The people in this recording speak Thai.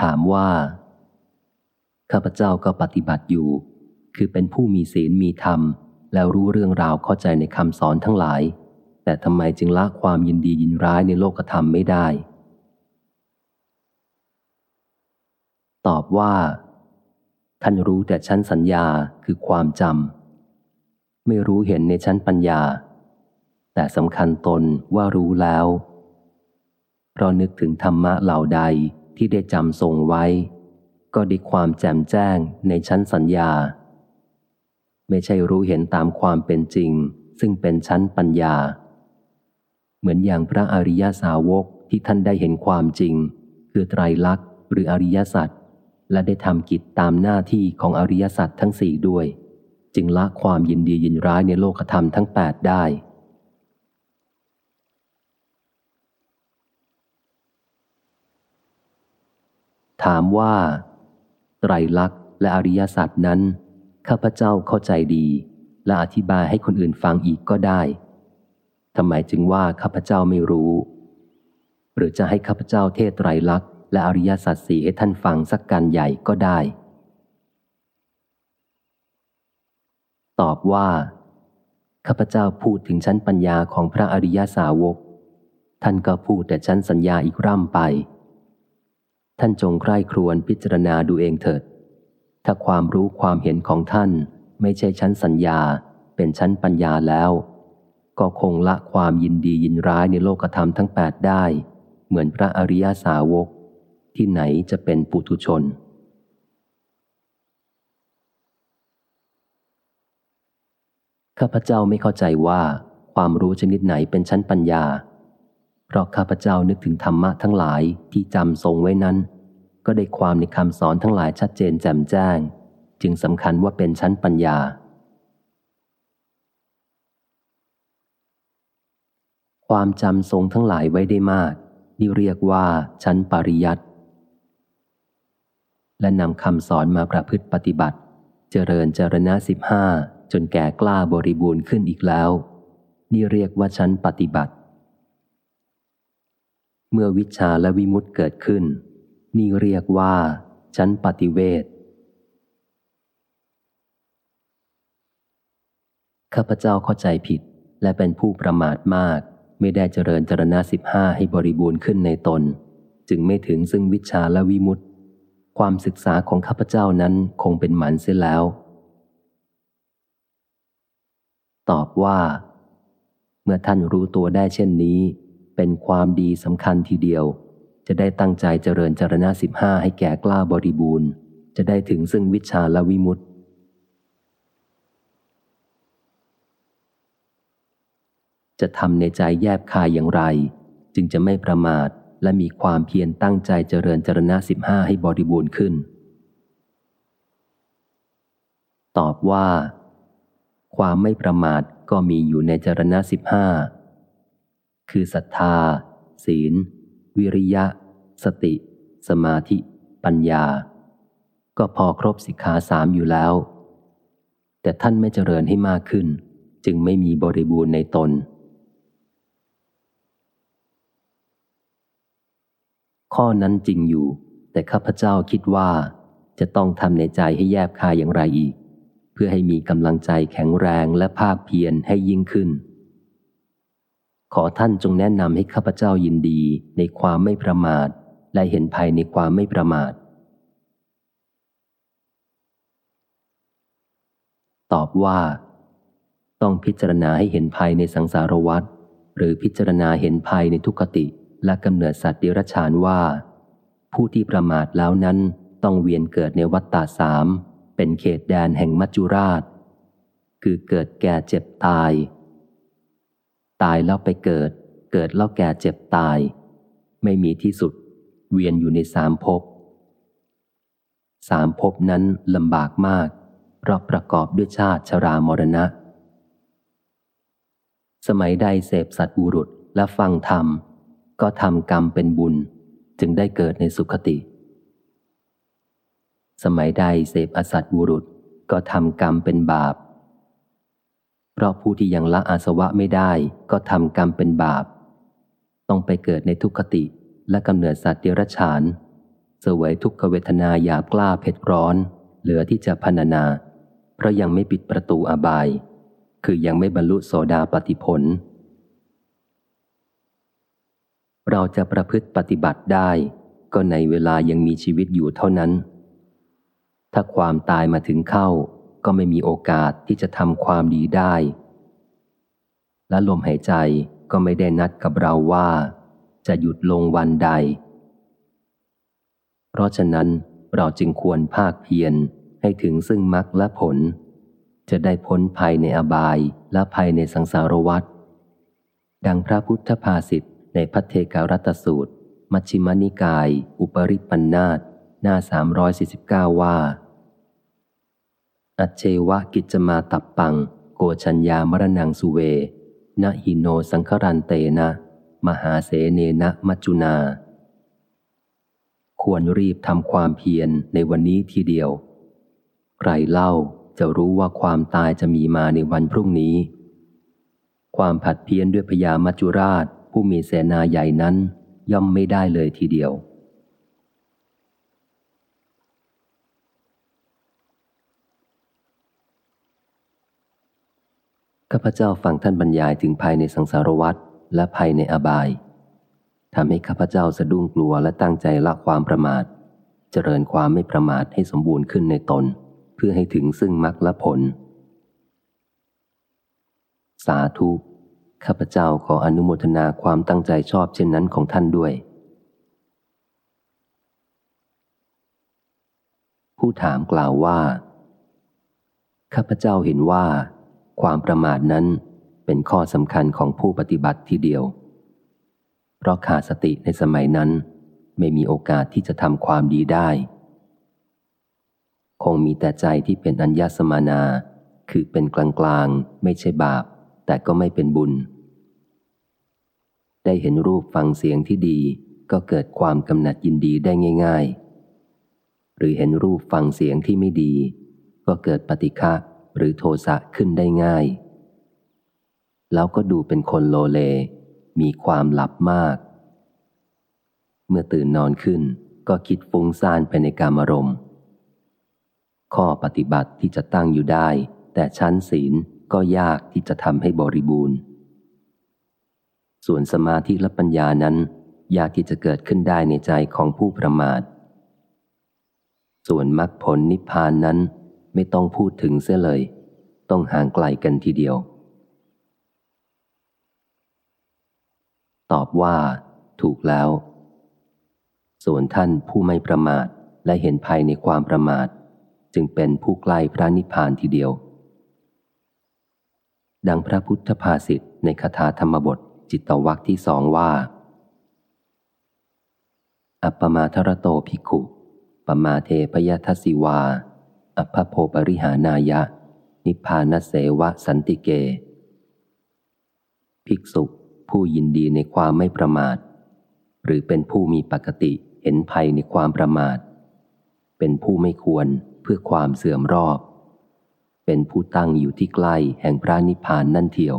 ถามว่า ข้าพเจ้าก็ปฏิบัติอยู่ คือเป็นผู้มีศีลมีธรรม แล้วรู้เรื่องราวเข้าใจในคำสอนทั้งหลาย แต่ทำไมจึงละความยินดียินร้ายในโลกธรรมไม่ได้ ตอบว่า ท่านรู้แต่ชั้นสัญญาคือความจำไม่รู้เห็นในชั้นปัญญา แต่สำคัญตนว่ารู้แล้ว เพราะนึกถึงธรรมะเหล่าใด ที่ได้จำทรงไว้ ก็ได้ความแจ่มแจ้งในชั้นสัญญา ไม่ใช่รู้เห็นตามความเป็นจริง ซึ่งเป็นชั้นปัญญา เหมือนอย่างพระอริยสาวกที่ท่านได้เห็นความจริง คือไตรลักษณ์หรืออริยสัจและได้ทำกิจตามหน้าที่ของอริยสัจทั้งสี่ด้วย จึงละความยินดียินร้ายในโลกธรรมทั้งแปดได้ ถามว่า ไตรลักษณ์และอริยสัจนั้น ข้าพเจ้าเข้าใจดี และอธิบายให้คนอื่นฟังอีกก็ได้ทำไมจึงว่าข้าพเจ้าไม่รู้ หรือจะให้ข้าพเจ้าเทศไตรลักษณ์และอริยสัจสี่ให้ท่านฟังสักการใหญ่ก็ได้ ตอบว่าข้าพเจ้าพูดถึงชั้นปัญญาของพระอริยสาวก ท่านก็พูดแต่ชั้นสัญญาอีกร่ำไป ท่านจงใคร่ครวญพิจารณาดูเองเถิด ถ้าความรู้ความเห็นของท่านไม่ใช่ชั้นสัญญา เป็นชั้นปัญญาแล้ว ก็คงละความยินดียินร้ายในโลกธรรมทั้งแปดได้ เหมือนพระอริยาสาวก ที่ไหนจะเป็นปุถุชน ข้าพเจ้าไม่เข้าใจว่าความรู้ชนิดไหนเป็นชั้นปัญญา เพราะข้าพเจ้านึกถึงธรรมะทั้งหลายที่จำทรงไว้นั้น ก็ได้ความในคำสอนทั้งหลายชัดเจนแจ่มแจ้ง จึงสำคัญว่าเป็นชั้นปัญญา ความจำทรงทั้งหลายไว้ได้มาก นี่เรียกว่าชั้นปริยัติและนำคำสอนมาประพฤติปฏิบัติ เจริญเจรณะสิบห้าจนแก่กล้าบริบูรณ์ขึ้นอีกแล้ว นี่เรียกว่าชั้นปฏิบัติ เมื่อวิชาและวิมุตต์เกิดขึ้น นี่เรียกว่า ชั้นปฏิเวทข้าพเจ้าเข้าใจผิดและเป็นผู้ประมาทมาก ไม่ได้เจริญจรณะสิบห้าให้บริบูรณ์ขึ้นในตน จึงไม่ถึงซึ่งวิชาและวิมุตต์ความศึกษาของข้าพเจ้านั้นคงเป็นหมันเสียแล้ว ตอบว่า เมื่อท่านรู้ตัวได้เช่นนี้ เป็นความดีสำคัญทีเดียว จะได้ตั้งใจเจริญจรณะสิบห้าให้แก่กล้าบริบูรณ์ จะได้ถึงซึ่งวิชาและวิมุตติจะทำในใจแยบคายอย่างไร จึงจะไม่ประมาทและมีความเพียรตั้งใจเจริญจรณะสิบห้าให้บริบูรณ์ขึ้น ตอบว่า ความไม่ประมาทก็มีอยู่ในจรณะสิบห้า คือศรัทธา ศีล วิริยะ สติ สมาธิ ปัญญา ก็พอครบสิกขาสามอยู่แล้ว แต่ท่านไม่เจริญให้มากขึ้น จึงไม่มีบริบูรณ์ในตน ข้อนั้นจริงอยู่ แต่ข้าพเจ้าคิดว่าจะต้องทำในใจให้แยบคายอย่างไรอีก เพื่อให้มีกำลังใจแข็งแรงและภาคเพียรให้ยิ่งขึ้น ขอท่านจงแนะนำให้ข้าพเจ้ายินดีในความไม่ประมาท และเห็นภัยในความไม่ประมาท ตอบว่า ต้องพิจารณาให้เห็นภัยในสังสารวัฏหรือพิจารณาเห็นภัยในทุกขติและกำเนิดสัตว์เดรัจฉานว่า ผู้ที่ประมาทแล้วนั้นต้องเวียนเกิดในวัฏฏะสามเป็นเขตแดนแห่งมัจจุราช คือเกิดแก่เจ็บตาย ตายแล้วไปเกิด เกิดแล้วแก่เจ็บตาย ไม่มีที่สุด เวียนอยู่ในสามภพสามภพนั้นลำบากมาก เพราะประกอบด้วยชาติชรามรณะ สมัยใดเสพสัตว์บุรุษและฟังธรรม ก็ทำกรรมเป็นบุญ จึงได้เกิดในสุขติ สมัยใดเสพอสัตว์บุรุษก็ทำกรรมเป็นบาป เพราะผู้ที่ยังละอาสวะไม่ได้ก็ทำกรรมเป็นบาป ต้องไปเกิดในทุกขติและกำเนิดสัตว์เดรัจฉาน เสวยทุกขเวทนาหยาบกล้าเผ็ดร้อน เหลือที่จะพรรณนา เพราะยังไม่ปิดประตูอบาย คือยังไม่บรรลุโสดาปฏิผล เราจะประพฤติปฏิบัติได้ ก็ในเวลายังมีชีวิตอยู่เท่านั้น ถ้าความตายมาถึงเข้า ก็ไม่มีโอกาสที่จะทำความดีได้ และลมหายใจก็ไม่ได้นัดกับเราว่า จะหยุดลงวันใด เพราะฉะนั้นเราจึงควรภาคเพียรให้ถึงซึ่งมรรคและผล จะได้พ้นภัยในอบายและภัยในสังสารวัฏดังพระพุทธภาษิตในพัทเทการัตสูตร มัชฌิมนิกาย อุปริปันธาตหน้า 349 ว่า อัจเจวะกิจมาตับปัง โกชัญญามรณังสุเวนะหิโนสังครันเตนะ มหาเสเนนะมัจจุนา ควรรีบทำความเพียรในวันนี้ทีเดียว ใครเล่าจะรู้ว่าความตายจะมีมาในวันพรุ่งนี้ ความผัดเพี้ยนด้วยพญามัจจุราช ผู้มีเสนาใหญ่นั้นย่อมไม่ได้เลยทีเดียว ข้าพเจ้าฟังท่านบรรยายถึงภัยในสังสารวัฏและภัยในอบายทำให้ข้าพเจ้าสะดุ้งกลัวและตั้งใจละความประมาท เจริญความไม่ประมาทให้สมบูรณ์ขึ้นในตน เพื่อให้ถึงซึ่งมรรคและผล สาธุ ข้าพเจ้าขออนุโมทนาความตั้งใจชอบเช่นนั้นของท่านด้วย ผู้ถามกล่าวว่า ข้าพเจ้าเห็นว่า ความประมาทนั้นเป็นข้อสำคัญของผู้ปฏิบัติทีเดียว เพราะขาดสติในสมัยนั้น ไม่มีโอกาสที่จะทำความดีได้ คงมีแต่ใจที่เป็นอัญญสมานา คือเป็นกลางกลางไม่ใช่บาป แต่ก็ไม่เป็นบุญ ได้เห็นรูปฟังเสียงที่ดีก็เกิดความกำหนัดยินดีได้ง่าย ๆ หรือเห็นรูปฟังเสียงที่ไม่ดี ก็เกิดปฏิฆะ หรือโทสะขึ้นได้ง่าย แล้วก็ดูเป็นคนโลเล มีความหลับมาก เมื่อตื่นนอนขึ้นก็คิดฟุ้งซ่านไปในกามารมณ์ ข้อปฏิบัติที่จะตั้งอยู่ได้ แต่ชั้นศีลก็ยากที่จะทำให้บริบูรณ์ ส่วนสมาธิและปัญญานั้น ยากที่จะเกิดขึ้นได้ในใจของผู้ประมาทส่วนมรรคผลนิพพานนั้น ไม่ต้องพูดถึงเสียเลย ต้องห่างไกลกันทีเดียว ตอบว่า ถูกแล้ว ส่วนท่านผู้ไม่ประมาทและเห็นภัยในความประมาท จึงเป็นผู้ใกล้พระนิพพานทีเดียว ดังพระพุทธภาษิตในคาถาธรรมบทจิตวักที่สองว่า อัปปมาทรโตภิกขุปมาเทพยทัสสิวา อภโพปริหานายะ นิพพานเสวะสันติเก ภิกษุผู้ยินดีในความไม่ประมาท หรือเป็นผู้มีปกติเห็นภัยในความประมาท เป็นผู้ไม่ควรเพื่อความเสื่อมรอบ เป็นผู้ตั้งอยู่ที่ใกล้แห่งพระนิพพานนั่นเทียว